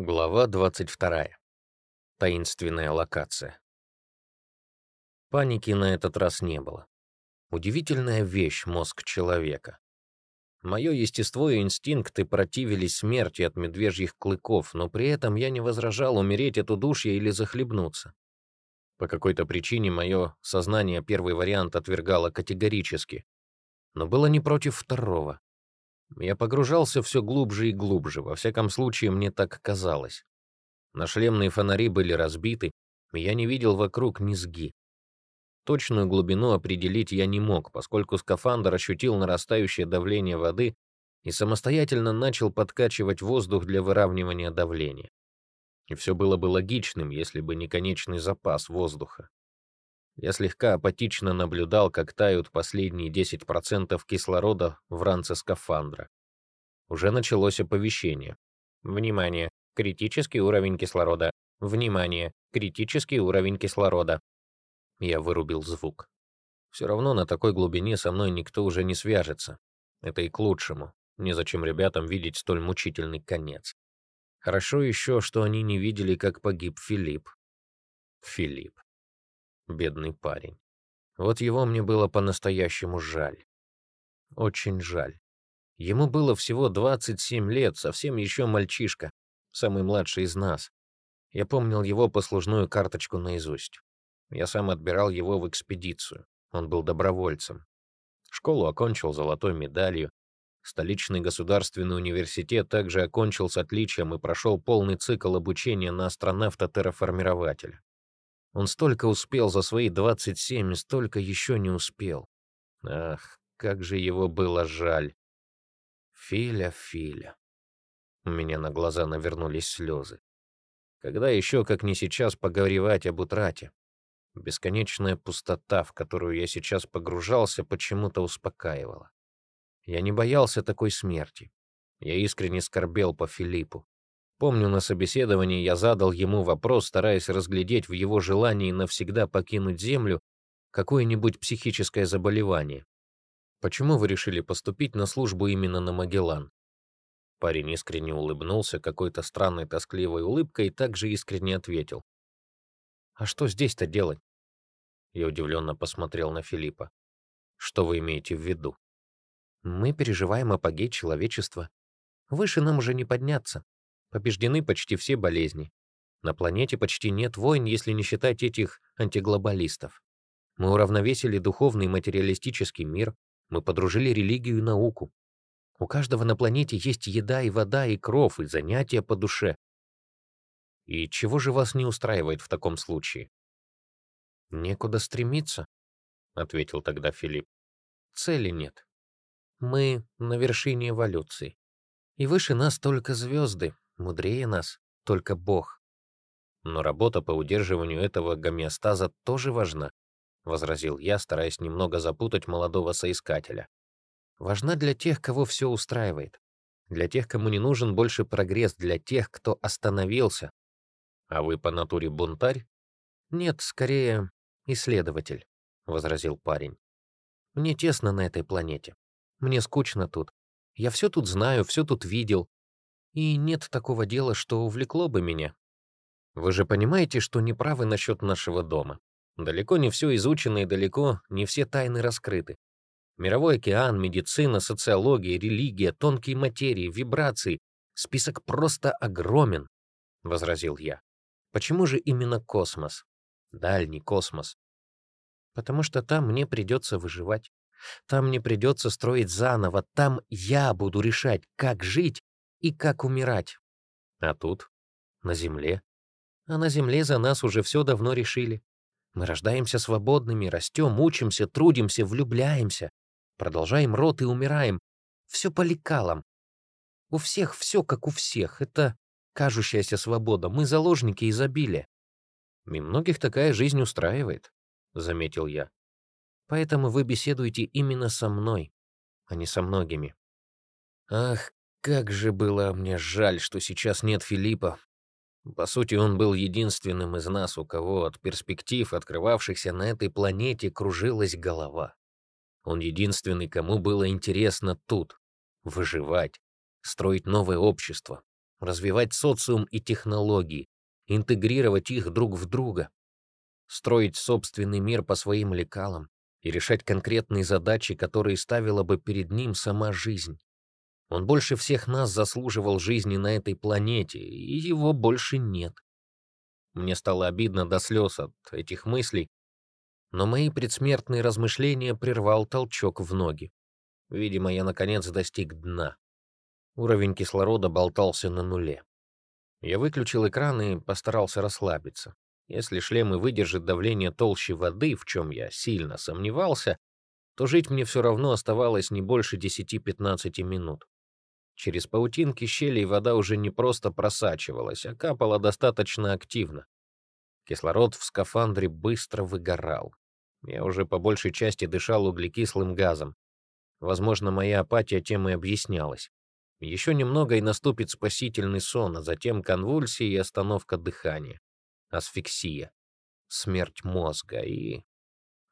Глава 22. Таинственная локация. Паники на этот раз не было. Удивительная вещь мозг человека. Мое естество и инстинкты противились смерти от медвежьих клыков, но при этом я не возражал умереть от удушья или захлебнуться. По какой-то причине мое сознание первый вариант отвергало категорически, но было не против второго. Я погружался все глубже и глубже, во всяком случае, мне так казалось. Нашлемные фонари были разбиты, и я не видел вокруг низги. Точную глубину определить я не мог, поскольку скафандр ощутил нарастающее давление воды и самостоятельно начал подкачивать воздух для выравнивания давления. И все было бы логичным, если бы не конечный запас воздуха. Я слегка апатично наблюдал, как тают последние 10% кислорода в ранце скафандра. Уже началось оповещение. Внимание! Критический уровень кислорода. Внимание! Критический уровень кислорода. Я вырубил звук. Все равно на такой глубине со мной никто уже не свяжется. Это и к лучшему. Незачем ребятам видеть столь мучительный конец. Хорошо еще, что они не видели, как погиб Филипп. Филипп. Бедный парень. Вот его мне было по-настоящему жаль. Очень жаль. Ему было всего 27 лет, совсем еще мальчишка, самый младший из нас. Я помнил его послужную карточку наизусть. Я сам отбирал его в экспедицию. Он был добровольцем. Школу окончил золотой медалью. Столичный государственный университет также окончил с отличием и прошел полный цикл обучения на астронавта-терраформирователя. Он столько успел за свои 27, столько еще не успел. Ах, как же его было жаль. Филя, Филя. У меня на глаза навернулись слезы. Когда еще, как не сейчас, поговоривать об утрате? Бесконечная пустота, в которую я сейчас погружался, почему-то успокаивала. Я не боялся такой смерти. Я искренне скорбел по Филиппу. Помню, на собеседовании я задал ему вопрос, стараясь разглядеть в его желании навсегда покинуть Землю какое-нибудь психическое заболевание. «Почему вы решили поступить на службу именно на Магеллан?» Парень искренне улыбнулся какой-то странной тоскливой улыбкой и также искренне ответил. «А что здесь-то делать?» Я удивленно посмотрел на Филиппа. «Что вы имеете в виду?» «Мы переживаем апогей человечества. Выше нам уже не подняться. Побеждены почти все болезни. На планете почти нет войн, если не считать этих антиглобалистов. Мы уравновесили духовный и материалистический мир, мы подружили религию и науку. У каждого на планете есть еда и вода, и кров, и занятия по душе. И чего же вас не устраивает в таком случае? Некуда стремиться, — ответил тогда Филипп. Цели нет. Мы на вершине эволюции. И выше нас только звезды, Мудрее нас только Бог. Но работа по удерживанию этого гомеостаза тоже важна, возразил я, стараясь немного запутать молодого соискателя. Важна для тех, кого все устраивает, для тех, кому не нужен больше прогресс, для тех, кто остановился. А вы по натуре бунтарь? Нет, скорее исследователь, возразил парень. Мне тесно на этой планете. Мне скучно тут. Я все тут знаю, все тут видел, и нет такого дела, что увлекло бы меня. Вы же понимаете, что не правы насчет нашего дома. Далеко не все изучено и далеко не все тайны раскрыты. Мировой океан, медицина, социология, религия, тонкие материи, вибрации. Список просто огромен, — возразил я. Почему же именно космос? Дальний космос. Потому что там мне придется выживать. Там мне придется строить заново. Там я буду решать, как жить и как умирать. А тут, на земле. А на земле за нас уже все давно решили. Мы рождаемся свободными, растем, учимся, трудимся, влюбляемся, продолжаем род и умираем. Все по лекалам. У всех все как у всех. Это кажущаяся свобода. Мы заложники изобилия. И многих такая жизнь устраивает, — заметил я. Поэтому вы беседуете именно со мной, а не со многими. Ах, как же было мне жаль, что сейчас нет Филиппа. По сути, он был единственным из нас, у кого от перспектив, открывавшихся на этой планете, кружилась голова. Он единственный, кому было интересно тут выживать, строить новое общество, развивать социум и технологии, интегрировать их друг в друга, строить собственный мир по своим лекалам и решать конкретные задачи, которые ставила бы перед ним сама жизнь. Он больше всех нас заслуживал жизни на этой планете, и его больше нет. Мне стало обидно до слез от этих мыслей, но мои предсмертные размышления прервал толчок в ноги. Видимо, я наконец достиг дна. Уровень кислорода болтался на нуле. Я выключил экран и постарался расслабиться. Если шлем и выдержит давление толще воды, в чем я сильно сомневался, то жить мне все равно оставалось не больше 10-15 минут. Через паутинки щелей вода уже не просто просачивалась, а капала достаточно активно. Кислород в скафандре быстро выгорал. Я уже по большей части дышал углекислым газом. Возможно, моя апатия тем и объяснялась. Еще немного и наступит спасительный сон, а затем конвульсии и остановка дыхания. Асфиксия. Смерть мозга и...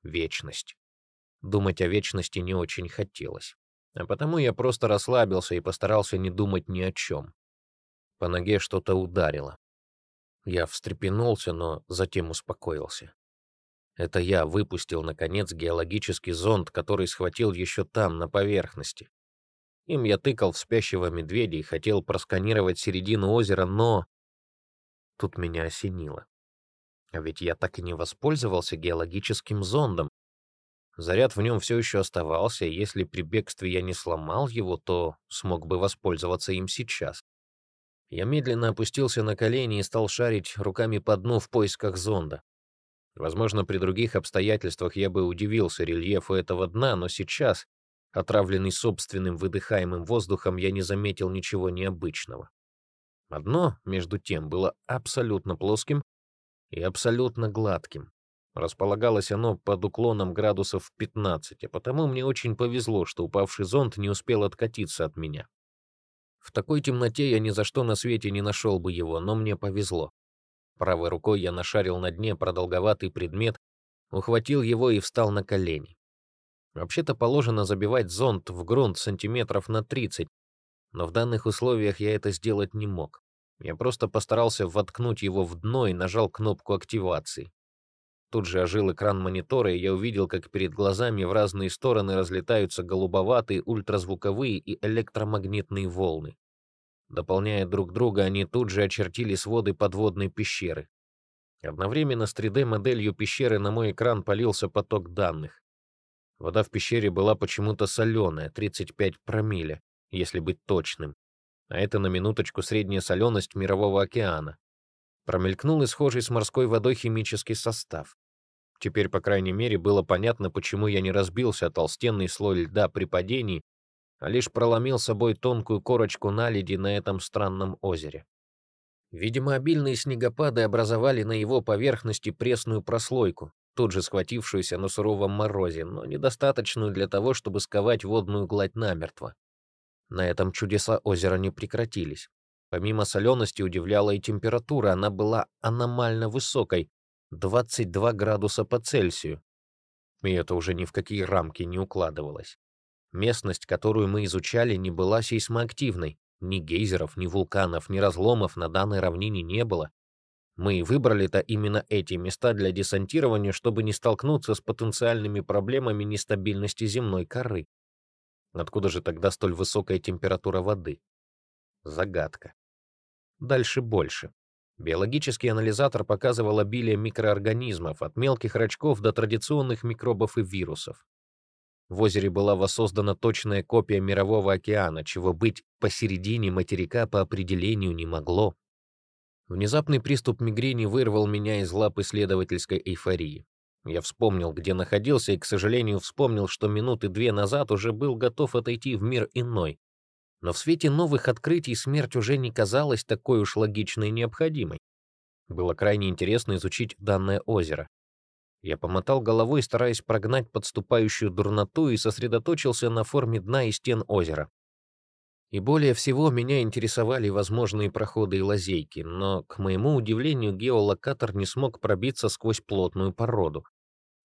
вечность. Думать о вечности не очень хотелось. А потому я просто расслабился и постарался не думать ни о чем. По ноге что-то ударило. Я встрепенулся, но затем успокоился. Это я выпустил, наконец, геологический зонд, который схватил еще там, на поверхности. Им я тыкал в спящего медведя и хотел просканировать середину озера, но... Тут меня осенило. А ведь я так и не воспользовался геологическим зондом, Заряд в нем все еще оставался, и если при бегстве я не сломал его, то смог бы воспользоваться им сейчас. Я медленно опустился на колени и стал шарить руками по дну в поисках зонда. Возможно, при других обстоятельствах я бы удивился рельефу этого дна, но сейчас, отравленный собственным выдыхаемым воздухом, я не заметил ничего необычного. Одно, между тем, было абсолютно плоским и абсолютно гладким. Располагалось оно под уклоном градусов 15, а потому мне очень повезло, что упавший зонт не успел откатиться от меня. В такой темноте я ни за что на свете не нашел бы его, но мне повезло. Правой рукой я нашарил на дне продолговатый предмет, ухватил его и встал на колени. Вообще-то положено забивать зонт в грунт сантиметров на 30, но в данных условиях я это сделать не мог. Я просто постарался воткнуть его в дно и нажал кнопку активации. Тут же ожил экран монитора, и я увидел, как перед глазами в разные стороны разлетаются голубоватые ультразвуковые и электромагнитные волны. Дополняя друг друга, они тут же очертили своды подводной пещеры. Одновременно с 3D-моделью пещеры на мой экран полился поток данных. Вода в пещере была почему-то соленая, 35 промилле, если быть точным. А это на минуточку средняя соленость Мирового океана. Промелькнул и схожий с морской водой химический состав. Теперь, по крайней мере, было понятно, почему я не разбился о толстенный слой льда при падении, а лишь проломил собой тонкую корочку наледи на этом странном озере. Видимо, обильные снегопады образовали на его поверхности пресную прослойку, тут же схватившуюся на суровом морозе, но недостаточную для того, чтобы сковать водную гладь намертво. На этом чудеса озера не прекратились. Помимо солености удивляла и температура, она была аномально высокой — 22 градуса по Цельсию. И это уже ни в какие рамки не укладывалось. Местность, которую мы изучали, не была сейсмоактивной. Ни гейзеров, ни вулканов, ни разломов на данной равнине не было. Мы выбрали-то именно эти места для десантирования, чтобы не столкнуться с потенциальными проблемами нестабильности земной коры. Откуда же тогда столь высокая температура воды? Загадка. Дальше больше. Биологический анализатор показывал обилие микроорганизмов, от мелких рачков до традиционных микробов и вирусов. В озере была воссоздана точная копия Мирового океана, чего быть посередине материка по определению не могло. Внезапный приступ мигрени вырвал меня из лап исследовательской эйфории. Я вспомнил, где находился, и, к сожалению, вспомнил, что минуты две назад уже был готов отойти в мир иной, но в свете новых открытий смерть уже не казалась такой уж логичной и необходимой. Было крайне интересно изучить данное озеро. Я помотал головой, стараясь прогнать подступающую дурноту, и сосредоточился на форме дна и стен озера. И более всего меня интересовали возможные проходы и лазейки, но, к моему удивлению, геолокатор не смог пробиться сквозь плотную породу.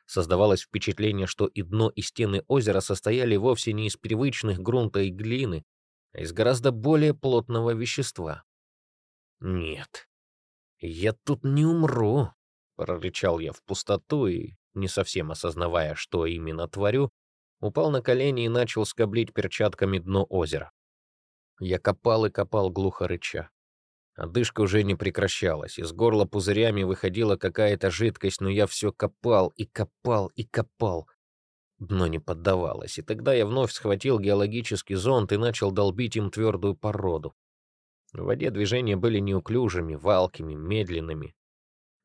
Создавалось впечатление, что и дно, и стены озера состояли вовсе не из привычных грунта и глины, из гораздо более плотного вещества. Нет, я тут не умру, прорычал я в пустоту и, не совсем осознавая, что именно творю, упал на колени и начал скоблить перчатками дно озера. Я копал и копал глухо рыча. Одышка уже не прекращалась, из горла пузырями выходила какая-то жидкость, но я все копал и копал и копал. Дно не поддавалось, и тогда я вновь схватил геологический зонд и начал долбить им твердую породу. В воде движения были неуклюжими, валкими, медленными.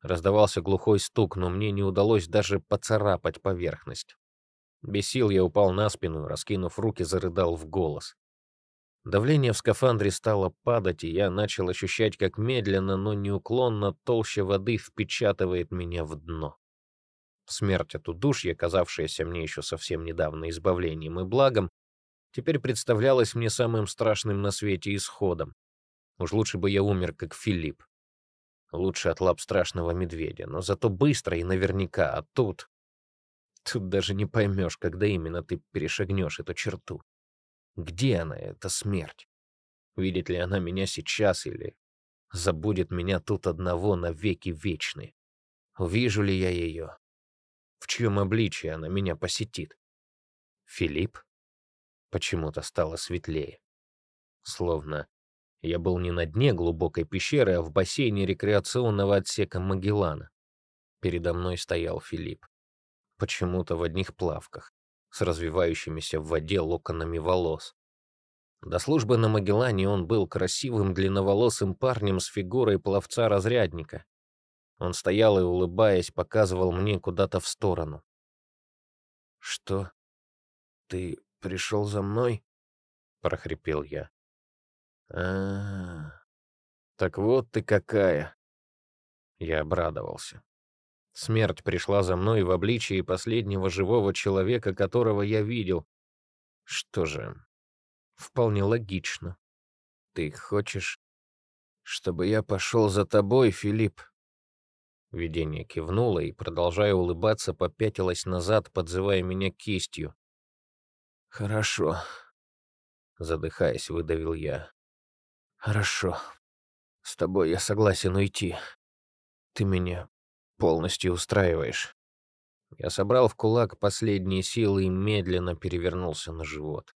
Раздавался глухой стук, но мне не удалось даже поцарапать поверхность. Без сил я упал на спину, раскинув руки, зарыдал в голос. Давление в скафандре стало падать, и я начал ощущать, как медленно, но неуклонно толща воды впечатывает меня в дно. Смерть от удушья, казавшаяся мне еще совсем недавно избавлением и благом, теперь представлялась мне самым страшным на свете исходом. Уж лучше бы я умер, как Филипп. Лучше от лап страшного медведя, но зато быстро и наверняка, а тут... Тут даже не поймешь, когда именно ты перешагнешь эту черту. Где она, эта смерть? Видит ли она меня сейчас или забудет меня тут одного навеки вечные? Увижу ли я ее? В чьем обличии она меня посетит? Филипп? Почему-то стало светлее. Словно я был не на дне глубокой пещеры, а в бассейне рекреационного отсека Магеллана. Передо мной стоял Филипп. Почему-то в одних плавках, с развивающимися в воде локонами волос. До службы на Магеллане он был красивым длинноволосым парнем с фигурой пловца-разрядника. Он стоял и, улыбаясь, показывал мне куда-то в сторону. «Что? Ты пришел за мной?» — прохрипел я. а, -а, -а. Так вот ты какая!» Я обрадовался. Смерть пришла за мной в обличии последнего живого человека, которого я видел. Что же, вполне логично. Ты хочешь, чтобы я пошел за тобой, Филипп? Видение кивнуло и, продолжая улыбаться, попятилось назад, подзывая меня кистью. «Хорошо», — задыхаясь, выдавил я. «Хорошо. С тобой я согласен уйти. Ты меня полностью устраиваешь». Я собрал в кулак последние силы и медленно перевернулся на живот.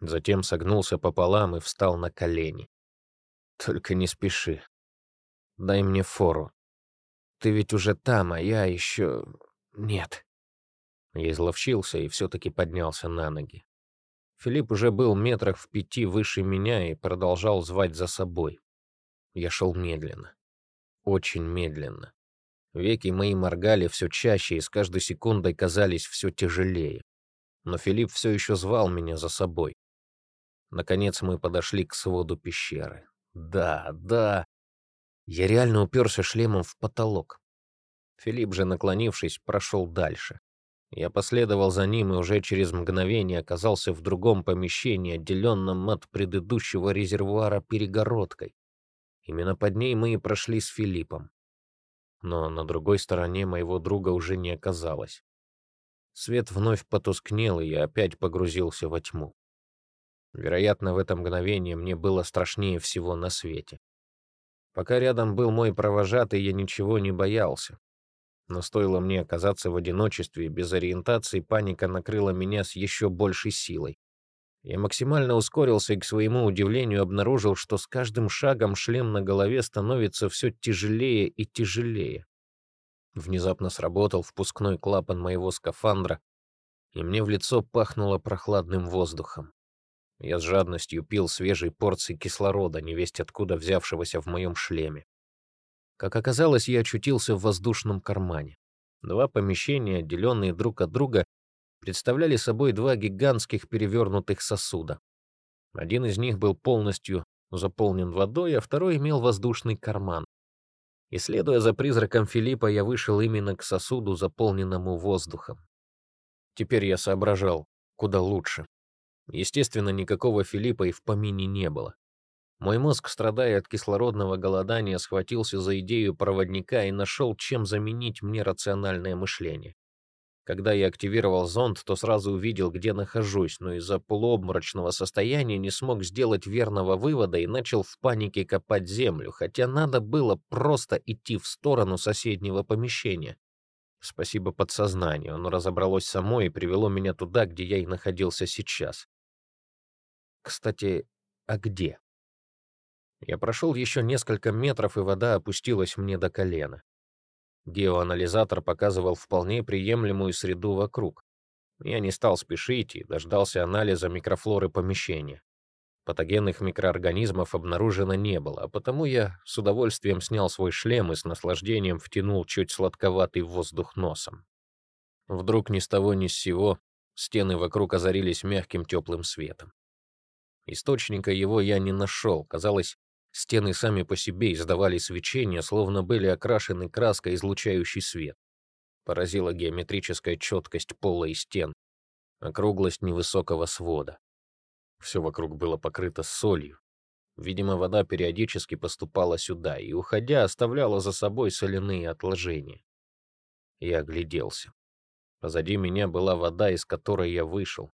Затем согнулся пополам и встал на колени. «Только не спеши. Дай мне фору. Ты ведь уже там, а я еще... нет». Я изловчился и все-таки поднялся на ноги. Филипп уже был метрах в пяти выше меня и продолжал звать за собой. Я шел медленно. Очень медленно. Веки мои моргали все чаще и с каждой секундой казались все тяжелее. Но Филипп все еще звал меня за собой. Наконец мы подошли к своду пещеры. Да, да. Я реально уперся шлемом в потолок. Филипп же, наклонившись, прошел дальше. Я последовал за ним и уже через мгновение оказался в другом помещении, отделенном от предыдущего резервуара перегородкой. Именно под ней мы и прошли с Филиппом. Но на другой стороне моего друга уже не оказалось. Свет вновь потускнел, и я опять погрузился во тьму. Вероятно, в это мгновение мне было страшнее всего на свете. Пока рядом был мой провожатый, я ничего не боялся. Но стоило мне оказаться в одиночестве, без ориентации, паника накрыла меня с еще большей силой. Я максимально ускорился и, к своему удивлению, обнаружил, что с каждым шагом шлем на голове становится все тяжелее и тяжелее. Внезапно сработал впускной клапан моего скафандра, и мне в лицо пахнуло прохладным воздухом. Я с жадностью пил свежей порции кислорода, невесть откуда взявшегося в моем шлеме. Как оказалось, я очутился в воздушном кармане. Два помещения, отделенные друг от друга, представляли собой два гигантских перевернутых сосуда. Один из них был полностью заполнен водой, а второй имел воздушный карман. И следуя за призраком Филиппа, я вышел именно к сосуду, заполненному воздухом. Теперь я соображал, куда лучше. Естественно, никакого Филиппа и в помине не было. Мой мозг, страдая от кислородного голодания, схватился за идею проводника и нашел, чем заменить мне рациональное мышление. Когда я активировал зонд, то сразу увидел, где нахожусь, но из-за полуобморочного состояния не смог сделать верного вывода и начал в панике копать землю, хотя надо было просто идти в сторону соседнего помещения. Спасибо подсознанию, оно разобралось само и привело меня туда, где я и находился сейчас. Кстати, а где? Я прошел еще несколько метров, и вода опустилась мне до колена. Геоанализатор показывал вполне приемлемую среду вокруг. Я не стал спешить и дождался анализа микрофлоры помещения. Патогенных микроорганизмов обнаружено не было, а потому я с удовольствием снял свой шлем и с наслаждением втянул чуть сладковатый воздух носом. Вдруг ни с того ни с сего стены вокруг озарились мягким теплым светом. Источника его я не нашел, казалось, Стены сами по себе издавали свечение, словно были окрашены краской, излучающей свет. Поразила геометрическая четкость пола и стен, округлость невысокого свода. Все вокруг было покрыто солью. Видимо, вода периодически поступала сюда и, уходя, оставляла за собой соляные отложения. Я огляделся. Позади меня была вода, из которой я вышел.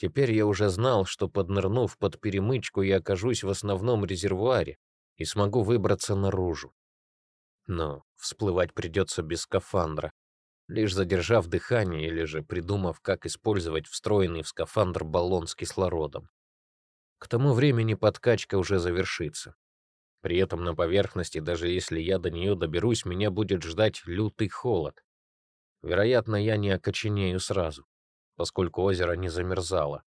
Теперь я уже знал, что поднырнув под перемычку, я окажусь в основном резервуаре и смогу выбраться наружу. Но всплывать придется без скафандра, лишь задержав дыхание или же придумав, как использовать встроенный в скафандр баллон с кислородом. К тому времени подкачка уже завершится. При этом на поверхности, даже если я до нее доберусь, меня будет ждать лютый холод. Вероятно, я не окоченею сразу поскольку озеро не замерзало.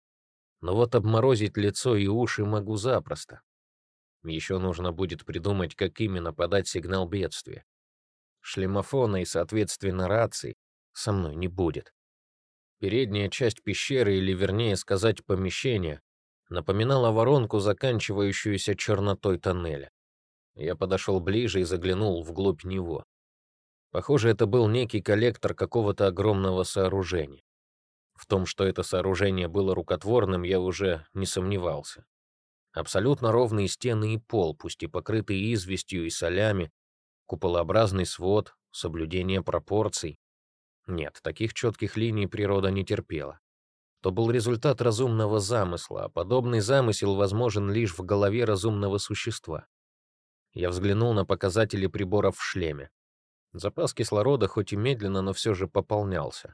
Но вот обморозить лицо и уши могу запросто. Еще нужно будет придумать, как именно подать сигнал бедствия. Шлемофона и, соответственно, рации со мной не будет. Передняя часть пещеры, или вернее сказать помещения, напоминала воронку, заканчивающуюся чернотой тоннеля. Я подошел ближе и заглянул вглубь него. Похоже, это был некий коллектор какого-то огромного сооружения. В том, что это сооружение было рукотворным, я уже не сомневался. Абсолютно ровные стены и пол, пусть и покрытые известью и солями, куполообразный свод, соблюдение пропорций. Нет, таких четких линий природа не терпела. То был результат разумного замысла, а подобный замысел возможен лишь в голове разумного существа. Я взглянул на показатели приборов в шлеме. Запас кислорода хоть и медленно, но все же пополнялся.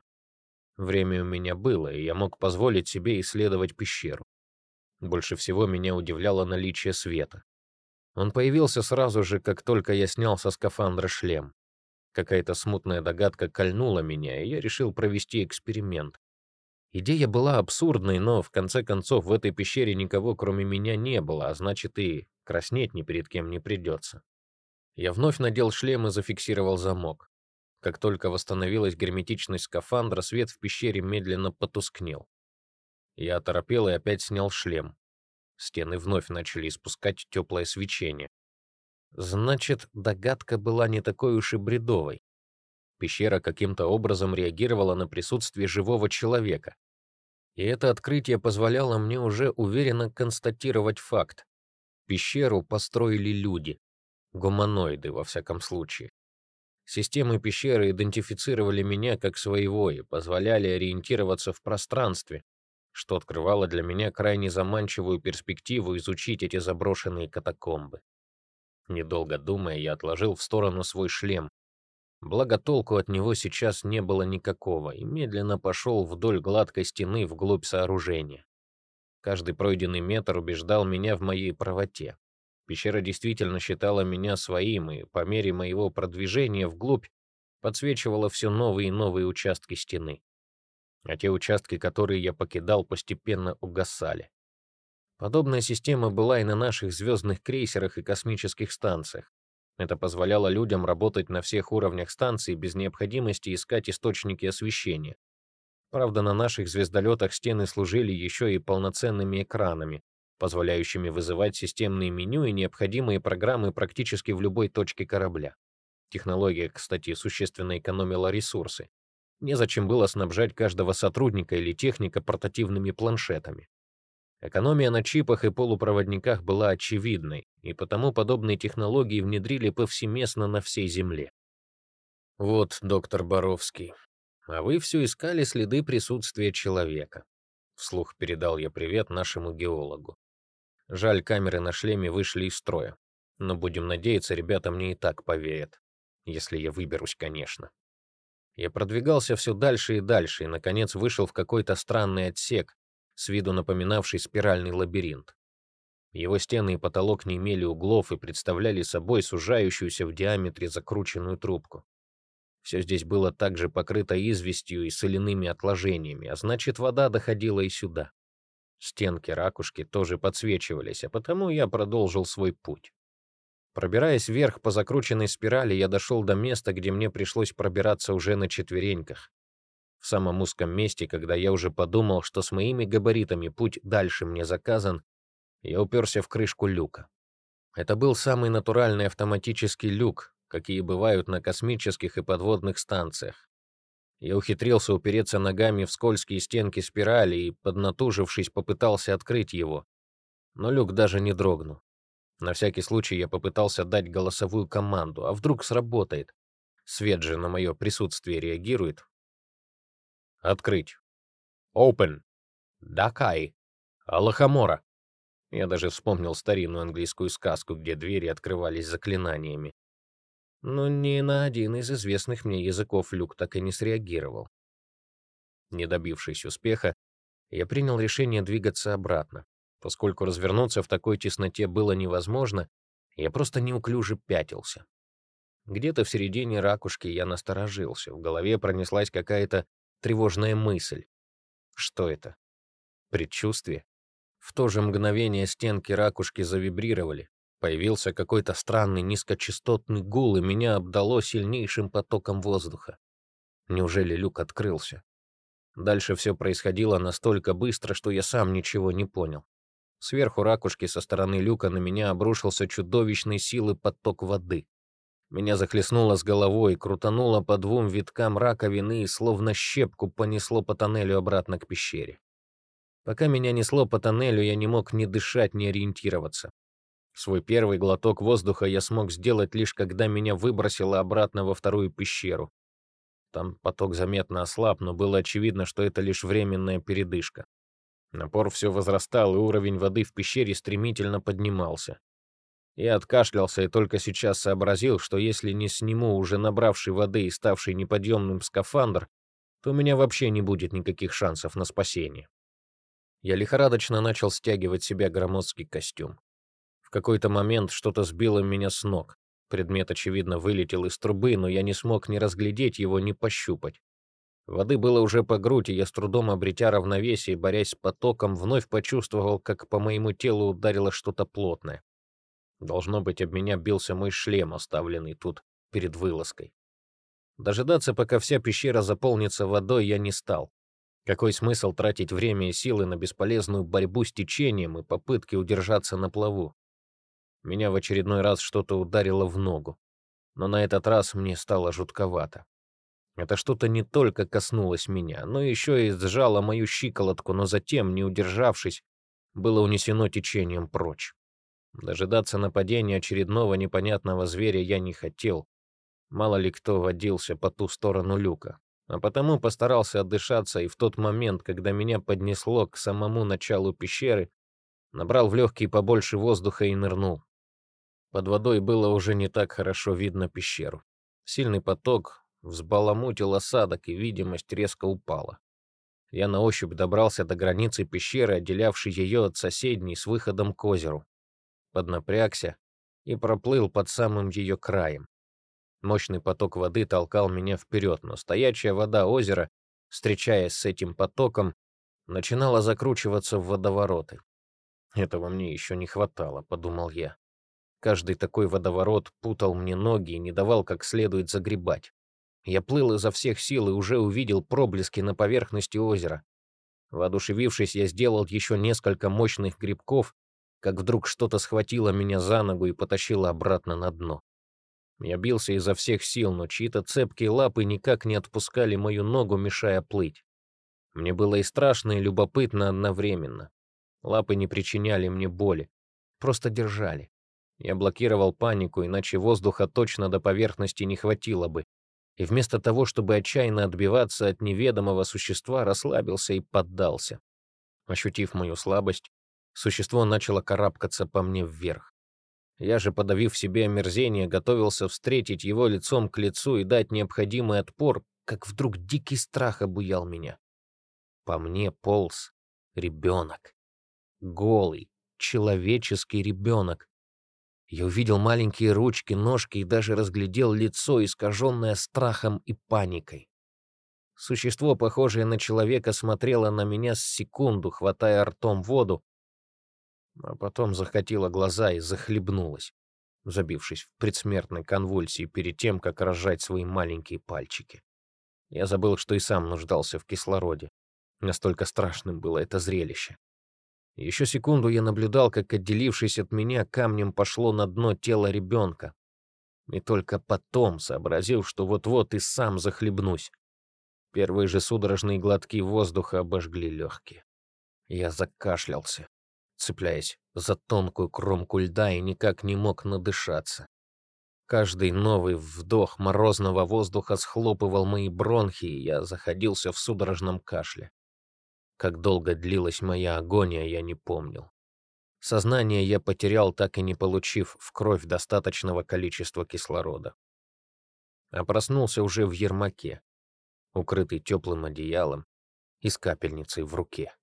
Время у меня было, и я мог позволить себе исследовать пещеру. Больше всего меня удивляло наличие света. Он появился сразу же, как только я снял со скафандра шлем. Какая-то смутная догадка кольнула меня, и я решил провести эксперимент. Идея была абсурдной, но в конце концов в этой пещере никого кроме меня не было, а значит и краснеть ни перед кем не придется. Я вновь надел шлем и зафиксировал замок. Как только восстановилась герметичность скафандра, свет в пещере медленно потускнел. Я оторопел и опять снял шлем. Стены вновь начали испускать теплое свечение. Значит, догадка была не такой уж и бредовой. Пещера каким-то образом реагировала на присутствие живого человека. И это открытие позволяло мне уже уверенно констатировать факт. Пещеру построили люди. Гуманоиды, во всяком случае. Системы пещеры идентифицировали меня как своего и позволяли ориентироваться в пространстве, что открывало для меня крайне заманчивую перспективу изучить эти заброшенные катакомбы. Недолго думая, я отложил в сторону свой шлем. Благо толку от него сейчас не было никакого, и медленно пошел вдоль гладкой стены вглубь сооружения. Каждый пройденный метр убеждал меня в моей правоте. Пещера действительно считала меня своим, и по мере моего продвижения вглубь подсвечивала все новые и новые участки стены. А те участки, которые я покидал, постепенно угасали. Подобная система была и на наших звездных крейсерах и космических станциях. Это позволяло людям работать на всех уровнях станции без необходимости искать источники освещения. Правда, на наших звездолетах стены служили еще и полноценными экранами, позволяющими вызывать системные меню и необходимые программы практически в любой точке корабля. Технология, кстати, существенно экономила ресурсы. Незачем было снабжать каждого сотрудника или техника портативными планшетами. Экономия на чипах и полупроводниках была очевидной, и потому подобные технологии внедрили повсеместно на всей Земле. Вот, доктор Боровский, А вы все искали следы присутствия человека. Вслух передал я привет нашему геологу. Жаль, камеры на шлеме вышли из строя. Но будем надеяться, ребята мне и так поверят. Если я выберусь, конечно. Я продвигался все дальше и дальше, и, наконец, вышел в какой-то странный отсек, с виду напоминавший спиральный лабиринт. Его стены и потолок не имели углов и представляли собой сужающуюся в диаметре закрученную трубку. Все здесь было также покрыто известью и соляными отложениями, а значит, вода доходила и сюда. Стенки ракушки тоже подсвечивались, а потому я продолжил свой путь. Пробираясь вверх по закрученной спирали, я дошел до места, где мне пришлось пробираться уже на четвереньках. В самом узком месте, когда я уже подумал, что с моими габаритами путь дальше мне заказан, я уперся в крышку люка. Это был самый натуральный автоматический люк, какие бывают на космических и подводных станциях. Я ухитрился упереться ногами в скользкие стенки спирали и, поднатужившись, попытался открыть его. Но люк даже не дрогнул. На всякий случай я попытался дать голосовую команду, а вдруг сработает. Свет же на мое присутствие реагирует. Открыть. Open. Дакай. Алахамора. Я даже вспомнил старинную английскую сказку, где двери открывались заклинаниями. Но ни на один из известных мне языков Люк так и не среагировал. Не добившись успеха, я принял решение двигаться обратно. Поскольку развернуться в такой тесноте было невозможно, я просто неуклюже пятился. Где-то в середине ракушки я насторожился. В голове пронеслась какая-то тревожная мысль. Что это? Предчувствие? В то же мгновение стенки ракушки завибрировали. Появился какой-то странный низкочастотный гул, и меня обдало сильнейшим потоком воздуха. Неужели люк открылся? Дальше все происходило настолько быстро, что я сам ничего не понял. Сверху ракушки со стороны люка на меня обрушился чудовищной силы поток воды. Меня захлестнуло с головой, крутануло по двум виткам раковины и словно щепку понесло по тоннелю обратно к пещере. Пока меня несло по тоннелю, я не мог ни дышать, ни ориентироваться. Свой первый глоток воздуха я смог сделать лишь когда меня выбросило обратно во вторую пещеру. Там поток заметно ослаб, но было очевидно, что это лишь временная передышка. Напор все возрастал, и уровень воды в пещере стремительно поднимался. Я откашлялся и только сейчас сообразил, что если не сниму уже набравший воды и ставший неподъемным скафандр, то у меня вообще не будет никаких шансов на спасение. Я лихорадочно начал стягивать себя громоздкий костюм. В какой-то момент что-то сбило меня с ног. Предмет, очевидно, вылетел из трубы, но я не смог ни разглядеть его, ни пощупать. Воды было уже по грудь, и я с трудом обретя равновесие, борясь с потоком, вновь почувствовал, как по моему телу ударило что-то плотное. Должно быть, об меня бился мой шлем, оставленный тут перед вылазкой. Дожидаться, пока вся пещера заполнится водой, я не стал. Какой смысл тратить время и силы на бесполезную борьбу с течением и попытки удержаться на плаву? Меня в очередной раз что-то ударило в ногу. Но на этот раз мне стало жутковато. Это что-то не только коснулось меня, но еще и сжало мою щиколотку, но затем, не удержавшись, было унесено течением прочь. Дожидаться нападения очередного непонятного зверя я не хотел. Мало ли кто водился по ту сторону люка. А потому постарался отдышаться, и в тот момент, когда меня поднесло к самому началу пещеры, набрал в легкие побольше воздуха и нырнул. Под водой было уже не так хорошо видно пещеру. Сильный поток взбаламутил осадок, и видимость резко упала. Я на ощупь добрался до границы пещеры, отделявшей ее от соседней с выходом к озеру. Поднапрягся и проплыл под самым ее краем. Мощный поток воды толкал меня вперед, но стоячая вода озера, встречаясь с этим потоком, начинала закручиваться в водовороты. «Этого мне еще не хватало», — подумал я. Каждый такой водоворот путал мне ноги и не давал как следует загребать. Я плыл изо всех сил и уже увидел проблески на поверхности озера. Воодушевившись, я сделал еще несколько мощных грибков, как вдруг что-то схватило меня за ногу и потащило обратно на дно. Я бился изо всех сил, но чьи-то цепкие лапы никак не отпускали мою ногу, мешая плыть. Мне было и страшно, и любопытно одновременно. Лапы не причиняли мне боли, просто держали. Я блокировал панику, иначе воздуха точно до поверхности не хватило бы. и вместо того, чтобы отчаянно отбиваться от неведомого существа, расслабился и поддался. Ощутив мою слабость, существо начало карабкаться по мне вверх. Я же, подавив в себе омерзение, готовился встретить его лицом к лицу и дать необходимый отпор, как вдруг дикий страх обуял меня. По мне полз ребенок. Голый, человеческий ребенок. Я увидел маленькие ручки, ножки и даже разглядел лицо, искаженное страхом и паникой. Существо, похожее на человека, смотрело на меня с секунду, хватая ртом воду, а потом захотело глаза и захлебнулось, забившись в предсмертной конвульсии перед тем, как разжать свои маленькие пальчики. Я забыл, что и сам нуждался в кислороде. Настолько страшным было это зрелище. Еще секунду я наблюдал, как, отделившись от меня, камнем пошло на дно тело ребенка. И только потом сообразил, что вот-вот и сам захлебнусь. Первые же судорожные глотки воздуха обожгли легкие. Я закашлялся, цепляясь за тонкую кромку льда и никак не мог надышаться. Каждый новый вдох морозного воздуха схлопывал мои бронхи, и я заходился в судорожном кашле. Как долго длилась моя агония, я не помнил. Сознание я потерял, так и не получив в кровь достаточного количества кислорода. А проснулся уже в Ермаке, укрытый теплым одеялом и с капельницей в руке.